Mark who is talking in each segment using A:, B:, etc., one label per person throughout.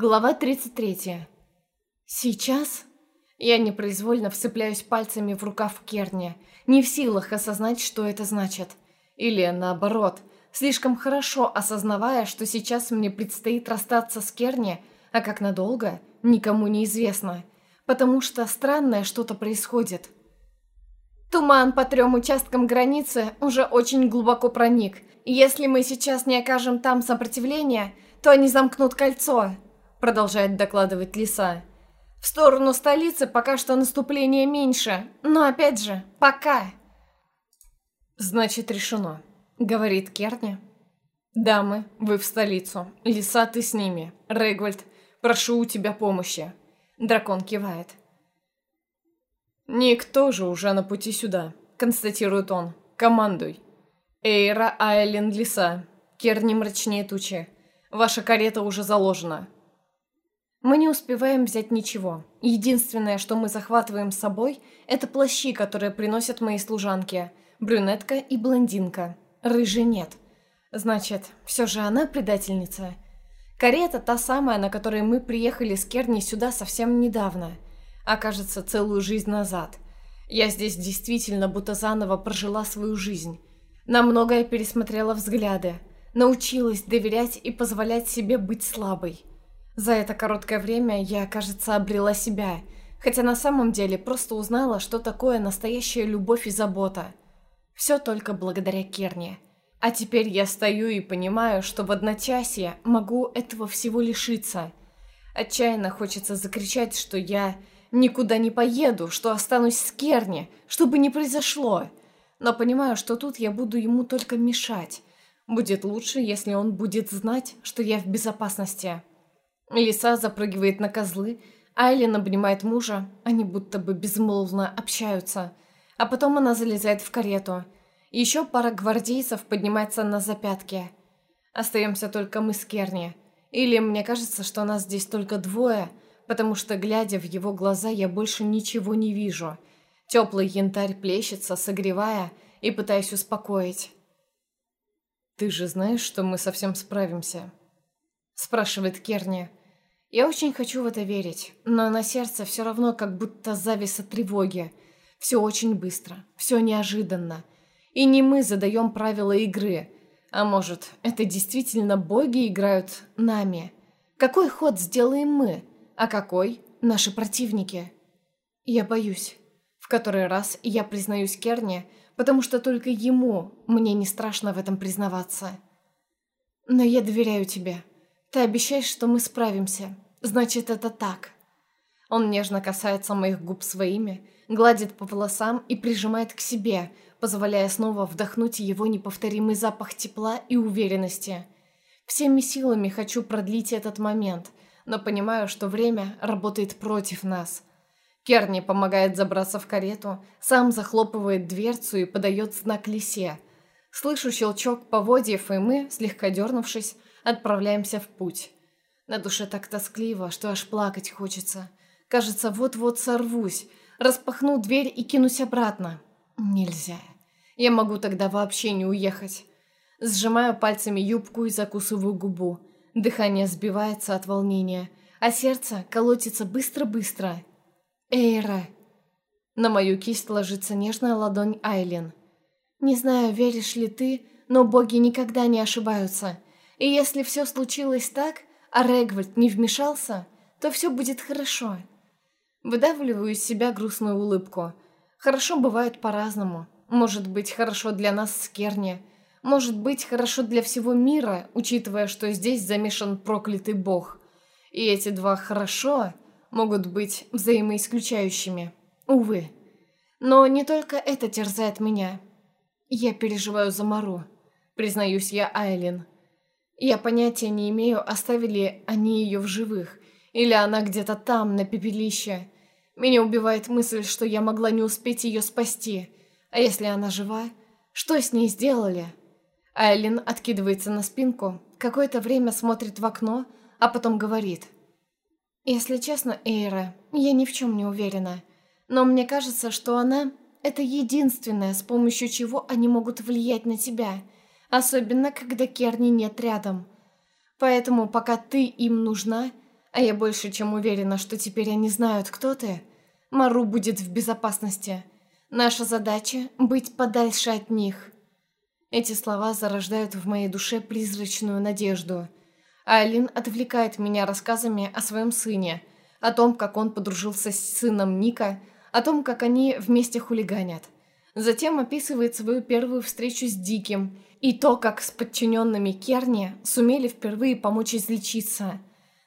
A: Глава 33. Сейчас я непроизвольно вцепляюсь пальцами в рукав Керни, не в силах осознать, что это значит. Или, наоборот, слишком хорошо осознавая, что сейчас мне предстоит расстаться с Керни, а как надолго, никому не известно, потому что странное что-то происходит. Туман по трем участкам границы уже очень глубоко проник, если мы сейчас не окажем там сопротивления, то они замкнут кольцо, продолжает докладывать Лиса. В сторону столицы пока что наступление меньше, но опять же, пока. Значит, решено, говорит Керни. Дамы, вы в столицу. Лиса, ты с ними. Регвальд, прошу у тебя помощи. Дракон кивает. Ник тоже уже на пути сюда, констатирует он. Командуй. Эйра, Айлен, Лиса. Керни мрачнее тучи. Ваша карета уже заложена. Мы не успеваем взять ничего. Единственное, что мы захватываем с собой, это плащи, которые приносят мои служанки. Брюнетка и блондинка. Рыжий нет. Значит, все же она предательница. Карета та самая, на которой мы приехали с Керни сюда совсем недавно. А кажется, целую жизнь назад. Я здесь действительно будто заново прожила свою жизнь. На многое пересмотрела взгляды. Научилась доверять и позволять себе быть слабой. За это короткое время я, кажется, обрела себя, хотя на самом деле просто узнала, что такое настоящая любовь и забота. Все только благодаря Керне. А теперь я стою и понимаю, что в одночасье могу этого всего лишиться. Отчаянно хочется закричать, что я никуда не поеду, что останусь с Керни, что бы ни произошло. Но понимаю, что тут я буду ему только мешать. Будет лучше, если он будет знать, что я в безопасности. Лиса запрыгивает на козлы, Айлин обнимает мужа, они будто бы безмолвно общаются. А потом она залезает в карету. Еще пара гвардейцев поднимается на запятки. Остаемся только мы с Керни. Или мне кажется, что нас здесь только двое, потому что, глядя в его глаза, я больше ничего не вижу. Теплый янтарь плещется, согревая и пытаясь успокоить. «Ты же знаешь, что мы совсем справимся?» спрашивает Керни. Я очень хочу в это верить, но на сердце все равно как будто завис от тревоги. Все очень быстро, все неожиданно. И не мы задаем правила игры. А может, это действительно боги играют нами? Какой ход сделаем мы, а какой наши противники? Я боюсь. В который раз я признаюсь Керне, потому что только ему мне не страшно в этом признаваться. Но я доверяю тебе. Ты обещаешь, что мы справимся. Значит, это так. Он нежно касается моих губ своими, гладит по волосам и прижимает к себе, позволяя снова вдохнуть его неповторимый запах тепла и уверенности. Всеми силами хочу продлить этот момент, но понимаю, что время работает против нас. Керни помогает забраться в карету, сам захлопывает дверцу и подает знак лисе. Слышу щелчок поводьев, и мы, слегка дернувшись, отправляемся в путь. На душе так тоскливо, что аж плакать хочется. Кажется, вот-вот сорвусь, распахну дверь и кинусь обратно. Нельзя. Я могу тогда вообще не уехать. Сжимаю пальцами юбку и закусываю губу. Дыхание сбивается от волнения, а сердце колотится быстро-быстро. Эйра. На мою кисть ложится нежная ладонь Айлен. Не знаю, веришь ли ты, но боги никогда не ошибаются. И если все случилось так, а Регвальд не вмешался, то все будет хорошо. Выдавливаю из себя грустную улыбку. Хорошо бывает по-разному. Может быть, хорошо для нас с Керни. Может быть, хорошо для всего мира, учитывая, что здесь замешан проклятый бог. И эти два «хорошо» могут быть взаимоисключающими. Увы. Но не только это терзает меня. Я переживаю за Мару, признаюсь я Айлин. Я понятия не имею, оставили они ее в живых, или она где-то там, на пепелище. Меня убивает мысль, что я могла не успеть ее спасти. А если она жива, что с ней сделали? Айлин откидывается на спинку, какое-то время смотрит в окно, а потом говорит. «Если честно, Эйра, я ни в чем не уверена. Но мне кажется, что она — это единственное, с помощью чего они могут влиять на тебя» особенно когда Керни нет рядом. Поэтому пока ты им нужна, А я больше чем уверена, что теперь они знают, кто ты. Мару будет в безопасности. Наша задача — быть подальше от них. Эти слова зарождают в моей душе призрачную надежду. Айлин отвлекает меня рассказами о своем сыне, о том, как он подружился с сыном Ника, о том, как они вместе хулиганят. Затем описывает свою первую встречу с Диким и то, как с подчиненными Керни сумели впервые помочь излечиться.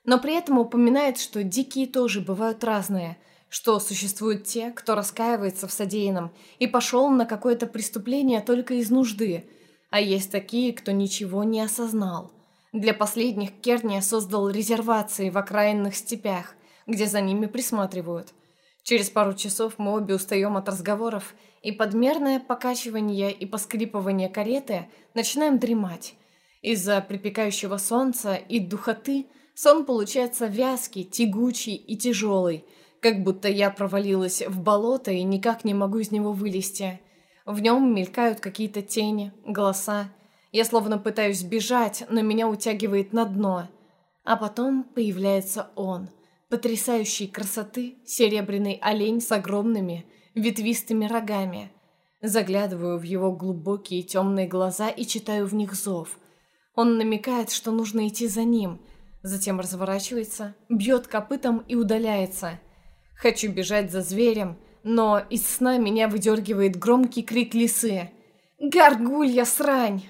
A: Но при этом упоминает, что Дикие тоже бывают разные – что существуют те, кто раскаивается в содеянном и пошел на какое-то преступление только из нужды, а есть такие, кто ничего не осознал. Для последних Керния создал резервации в окраинных степях, где за ними присматривают. Через пару часов мы обе устаем от разговоров, и подмерное покачивание и поскрипывание кареты начинаем дремать. Из-за припекающего солнца и духоты сон получается вязкий, тягучий и тяжелый – как будто я провалилась в болото и никак не могу из него вылезти. В нем мелькают какие-то тени, голоса. Я словно пытаюсь бежать, но меня утягивает на дно. А потом появляется он. Потрясающей красоты серебряный олень с огромными ветвистыми рогами. Заглядываю в его глубокие темные глаза и читаю в них зов. Он намекает, что нужно идти за ним. Затем разворачивается, бьет копытом и удаляется – Хочу бежать за зверем, но из сна меня выдергивает громкий крик лисы. «Горгулья, срань!»